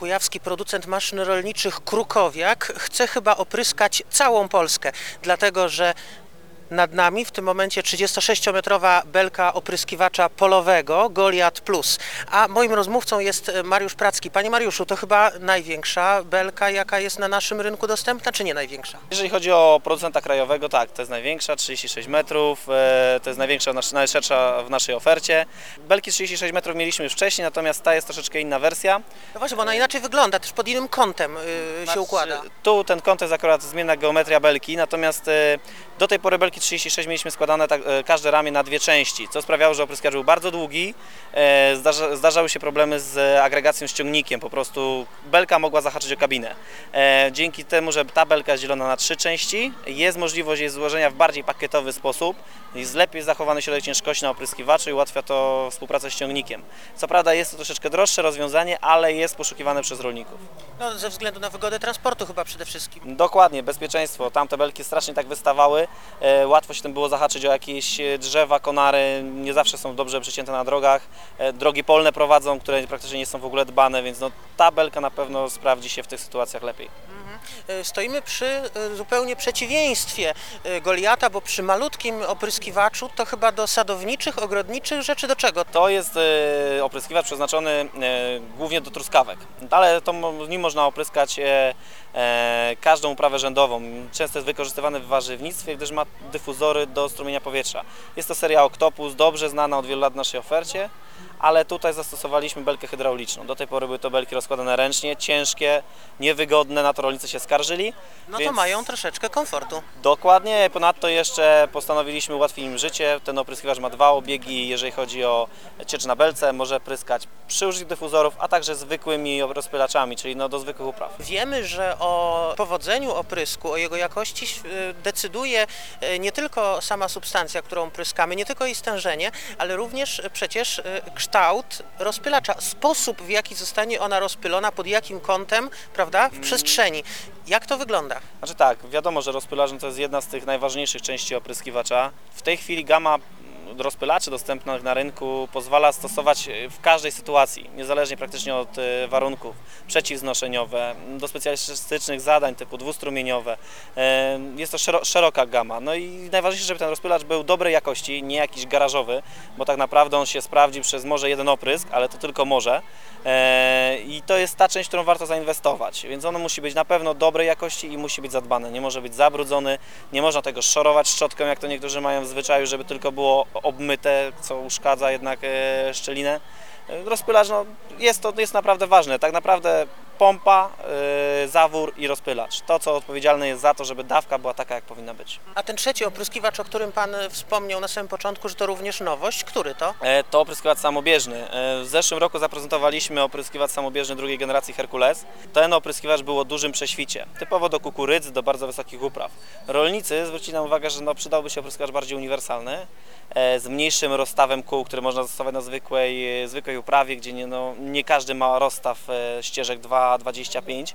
kujawski producent maszyn rolniczych Krukowiak chce chyba opryskać całą Polskę, dlatego że nad nami w tym momencie 36-metrowa belka opryskiwacza polowego Goliat Plus, a moim rozmówcą jest e, Mariusz Pracki. Panie Mariuszu, to chyba największa belka, jaka jest na naszym rynku dostępna, czy nie największa? Jeżeli chodzi o producenta krajowego, tak, to jest największa, 36 metrów, e, to jest największa, najszersza w naszej ofercie. Belki 36 metrów mieliśmy już wcześniej, natomiast ta jest troszeczkę inna wersja. No właśnie, bo ona inaczej wygląda, też pod innym kątem yy, się układa. Znaczy, Tu ten kąt jest akurat zmienna geometria belki, natomiast e, do tej pory belki 36 mieliśmy składane tak, e, każde ramię na dwie części, co sprawiało, że opryskacz był bardzo długi. E, Zdarza, zdarzały się problemy z agregacją z ciągnikiem, po prostu belka mogła zahaczyć o kabinę. E, Dzięki temu, że ta belka jest dzielona na trzy części, jest możliwość jej złożenia w bardziej pakietowy sposób, jest lepiej zachowany środek ciężkości na opryskiwaczu i ułatwia to współpracę z ciągnikiem. Co prawda jest to troszeczkę droższe rozwiązanie, ale jest poszukiwane przez rolników. No, ze względu na wygodę transportu chyba przede wszystkim. Dokładnie, bezpieczeństwo. Tamte belki strasznie tak wystawały. Łatwo się tym było zahaczyć o jakieś e, drzewa, konary. Nie zawsze są dobrze przycięte na drogach. E, drogi polne prowadzą, które praktycznie nie są w ogóle dbane, więc no, ta belka na pewno sprawdzi się w tych sytuacjach lepiej. E, Stoimy przy e, zupełnie przeciwieństwie e, Goliata, bo przy malutkim opryskiwaczu to chyba do sadowniczych, ogrodniczych rzeczy do czego? To jest opryskiwacz przeznaczony głównie do truskawek, ale to nim można opryskać każdą uprawę rzędową. Często jest wykorzystywany w warzywnictwie, gdyż ma dyfuzory do strumienia powietrza. Jest to seria Octopus, dobrze znana od wielu lat w naszej ofercie, ale tutaj zastosowaliśmy belkę hydrauliczną. Do tej pory były to belki rozkładane ręcznie, ciężkie, niewygodne, na to rolnicy się skarżyli. No to więc- mają troszeczkę komfortu. Dokładnie, ponadto jeszcze postanowiliśmy ułatwić im życie. Ten opryskiwacz ma dwa obiegi, jeżeli chodzi o ciecz na belce, może pryskać przy użyciu dyfuzorów, a także zwykłymi rozpylaczami, czyli no do zwykłych upraw. Wiemy, że o powodzeniu oprysku, o jego jakości e, decyduje e, nie tylko sama substancja, którą pryskamy, nie tylko jej stężenie, ale również przecież e, kształt rozpylacza, sposób w jaki zostanie ona rozpylona, pod jakim kątem, prawda, w przestrzeni. Jak to wygląda? Znaczy tak, wiadomo, że rozpylarz no to jest jedna z tych najważniejszych części opryskiwacza. W tej chwili gama rozpylaczy dostępnych na rynku pozwala stosować w każdej sytuacji, niezależnie praktycznie od e, warunków, przeciwznoszeniowe, do specjalistycznych zadań typu dwustrumieniowe. E, Jest to szero- szeroka gama. No i najważniejsze, żeby ten rozpylacz był dobrej jakości, nie jakiś garażowy, bo tak naprawdę on się sprawdzi przez może jeden oprysk, ale to tylko może. E, I to jest ta część, którą warto zainwestować. Więc ono musi być na pewno dobrej jakości i musi być zadbane. Nie może być zabrudzony, nie można tego szorować szczotką, jak to niektórzy mają w zwyczaju, żeby tylko było obmyte, co uszkadza jednak e, szczelinę. Rozpylacz no, jest to jest naprawdę ważne. Tak naprawdę pompa, e, zawór i rozpylacz. To, co odpowiedzialne jest za to, żeby dawka była taka, jak powinna być. A ten trzeci opryskiwacz, o którym Pan e, wspomniał na samym początku, że to również nowość, który to? E, To opryskiwacz samobieżny. E, W zeszłym roku zaprezentowaliśmy opryskiwacz samobieżny drugiej generacji Herkules. Ten opryskiwacz był o dużym prześwicie, typowo do kukurydzy, do bardzo wysokich upraw. Rolnicy zwrócili nam uwagę, że no, przydałby się opryskiwacz bardziej uniwersalny, e, z mniejszym rozstawem kół, który można zastosować na zwykłej, e, zwykłej uprawie, gdzie nie, no, nie każdy ma rozstaw e, ścieżek 2,25.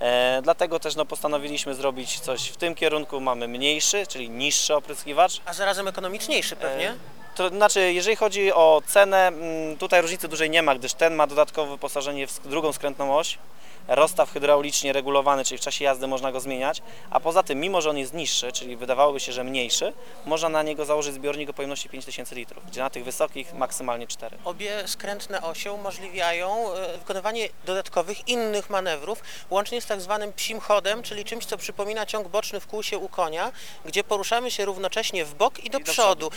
E, Dlatego też no, postanowiliśmy zrobić coś w tym kierunku. Mamy mniejszy, czyli niższy opryskiwacz. A zarazem ekonomiczniejszy pewnie? To znaczy, jeżeli chodzi o cenę, mm, tutaj różnicy dużej nie ma, gdyż ten ma dodatkowe wyposażenie w drugą skrętną oś, rozstaw hydraulicznie regulowany, czyli w czasie jazdy można go zmieniać, a poza tym, mimo że on jest niższy, czyli wydawałoby się, że mniejszy, można na niego założyć zbiornik o pojemności 5000 litrów, gdzie na tych wysokich maksymalnie 4. Obie skrętne osie umożliwiają e, wykonywanie dodatkowych innych manewrów, łącznie z tak zwanym psim chodem, czyli czymś, co przypomina ciąg boczny w kółsie u konia, gdzie poruszamy się równocześnie w bok i do, do przodu.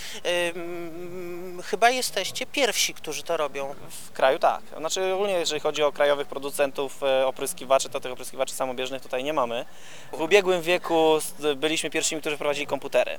Ym, Chyba jesteście pierwsi, którzy to robią. W kraju tak. Znaczy ogólnie jeżeli chodzi o krajowych producentów e, opryskiwaczy, to tych opryskiwaczy samobieżnych tutaj nie mamy. W ubiegłym wieku byliśmy pierwszymi, którzy wprowadzili komputery. E,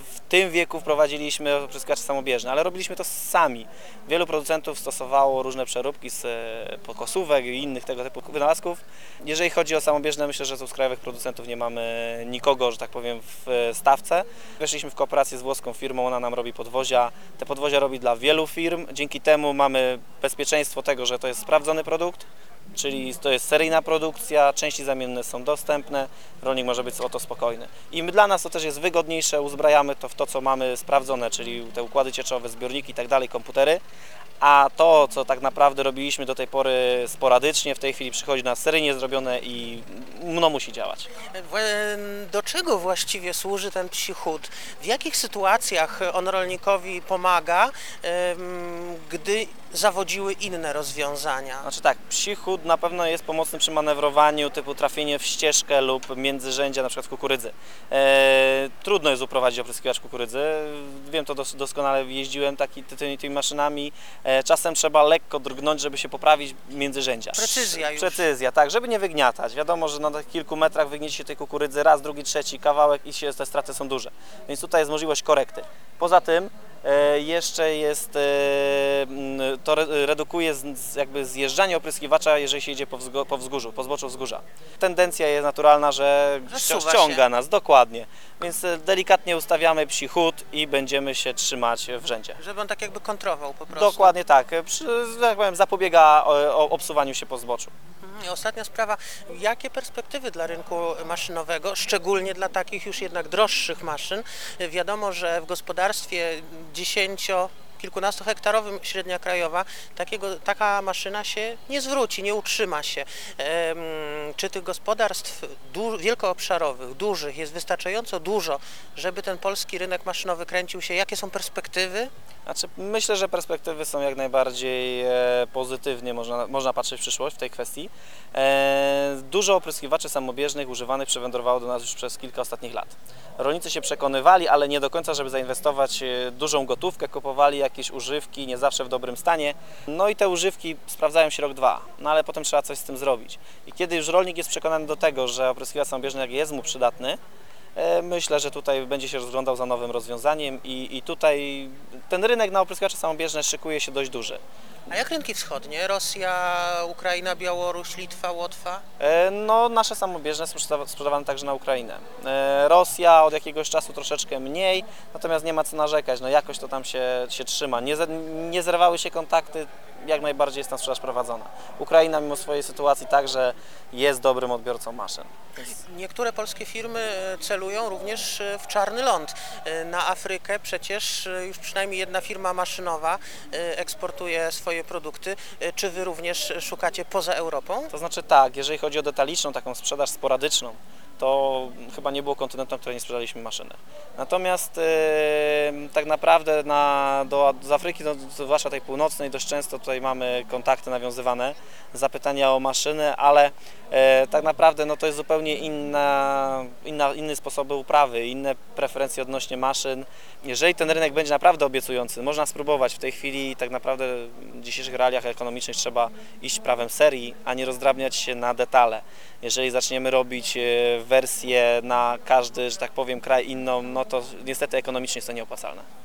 W tym wieku wprowadziliśmy opryskiwacze samobieżne, ale robiliśmy to sami. Wielu producentów stosowało różne przeróbki z e, pokosówek i innych tego typu wynalazków. Jeżeli chodzi o samobieżne, myślę, że z krajowych producentów nie mamy nikogo, że tak powiem, w e, stawce. Weszliśmy w kooperację z włoską firmą, ona nam robi podwozia. Te podwozia robi dla wielu firm. Dzięki temu mamy bezpieczeństwo tego, że to jest sprawdzony produkt, czyli to jest seryjna produkcja, części zamienne są dostępne, rolnik może być o to spokojny. I dla nas to też jest wygodniejsze, uzbrajamy to w to, co mamy sprawdzone, czyli te układy cieczowe, zbiorniki i tak dalej, komputery, a to, co tak naprawdę robiliśmy do tej pory sporadycznie, w tej chwili przychodzi na seryjnie zrobione i no musi działać. Do czego właściwie służy ten psi? W jakich sytuacjach on rolnikowi pomaga, gdy zawodziły inne rozwiązania? Znaczy tak, psi chód na pewno jest pomocny przy manewrowaniu typu trafienie w ścieżkę lub międzyrzędzia, na przykład w kukurydzy. E, trudno jest uprowadzić opryskiwacz kukurydzy, wiem to dos doskonale, jeździłem taki, ty, tymi, maszynami. E, czasem trzeba lekko drgnąć, żeby się poprawić międzyrzędzia. Precyzja już. Precyzja, tak, żeby nie wygniatać. Wiadomo, że na tych kilku metrach wygniecie się tej kukurydzy raz, drugi, trzeci kawałek i się, te straty są duże. Więc tutaj jest możliwość korekty. Poza tym jeszcze jest, e, to re, redukuje jakby zjeżdżanie opryskiwacza, jeżeli się idzie po, wzgórzu, po zboczu wzgórza. Tendencja jest naturalna, że ściąga się. nas, dokładnie. Więc e, delikatnie ustawiamy psi chód i będziemy się trzymać w rzędzie. Żeby on tak jakby kontrował po prostu. Dokładnie tak. E, tak powiem, zapobiega obsuwaniu się po zboczu. Mhm. I ostatnia sprawa, jakie perspektywy dla rynku maszynowego, szczególnie dla takich już jednak droższych maszyn? Wiadomo, że w gospodarstwie 10 kilkunastohektarowym średnia krajowa takiego, taka maszyna się nie zwróci, nie utrzyma się. Czy tych gospodarstw wielkoobszarowych, dużych jest wystarczająco dużo, żeby ten polski rynek maszynowy kręcił się? Jakie są perspektywy? Znaczy, myślę, że perspektywy są jak najbardziej e, pozytywnie, można, można patrzeć w przyszłość w tej kwestii. E, dużo opryskiwaczy samobieżnych używanych przewędrowało do nas już przez kilka ostatnich lat. Rolnicy się przekonywali, ale nie do końca, żeby zainwestować e, dużą gotówkę, kupowali jakieś używki, nie zawsze w dobrym stanie. No i te używki sprawdzają się rok, dwa, no ale potem trzeba coś z tym zrobić. I kiedy już rolnik jest przekonany do tego, że opryskiwacz samobieżny jest mu przydatny, Myślę, że tutaj będzie się rozglądał za nowym rozwiązaniem i, i tutaj ten rynek na opryskiwacze samobieżne szykuje się dość duży. A jak rynki wschodnie? Rosja, Ukraina, Białoruś, Litwa, Łotwa? E, No, nasze samobieżne są sprzedawa- sprzedawane także na Ukrainę. E, Rosja od jakiegoś czasu troszeczkę mniej, natomiast nie ma co narzekać, no jakoś to tam się, się trzyma. Nie, ze- nie zerwały się kontakty, jak najbardziej jest tam sprzedaż prowadzona. Ukraina mimo swojej sytuacji także jest dobrym odbiorcą maszyn. Niektóre polskie firmy e, celują również e, w czarny ląd. E, Na Afrykę przecież e, już przynajmniej jedna firma maszynowa eksportuje swoje produkty. Czy wy również szukacie poza Europą? To znaczy tak, jeżeli chodzi o detaliczną, taką sprzedaż sporadyczną, to chyba nie było kontynentu, na którym nie sprzedaliśmy maszyny. Natomiast e, tak naprawdę na, do, z Afryki, no, zwłaszcza tej północnej, dość często tutaj mamy kontakty nawiązywane, zapytania o maszyny, ale e, tak naprawdę no, to jest zupełnie inna, inna, inny sposób uprawy, inne preferencje odnośnie maszyn. Jeżeli ten rynek będzie naprawdę obiecujący, można spróbować. W tej chwili tak naprawdę w dzisiejszych realiach ekonomicznych trzeba iść prawem serii, a nie rozdrabniać się na detale. Jeżeli zaczniemy robić e, wersję na każdy, że tak powiem, kraj inną, no to niestety ekonomicznie jest to nieopłacalne.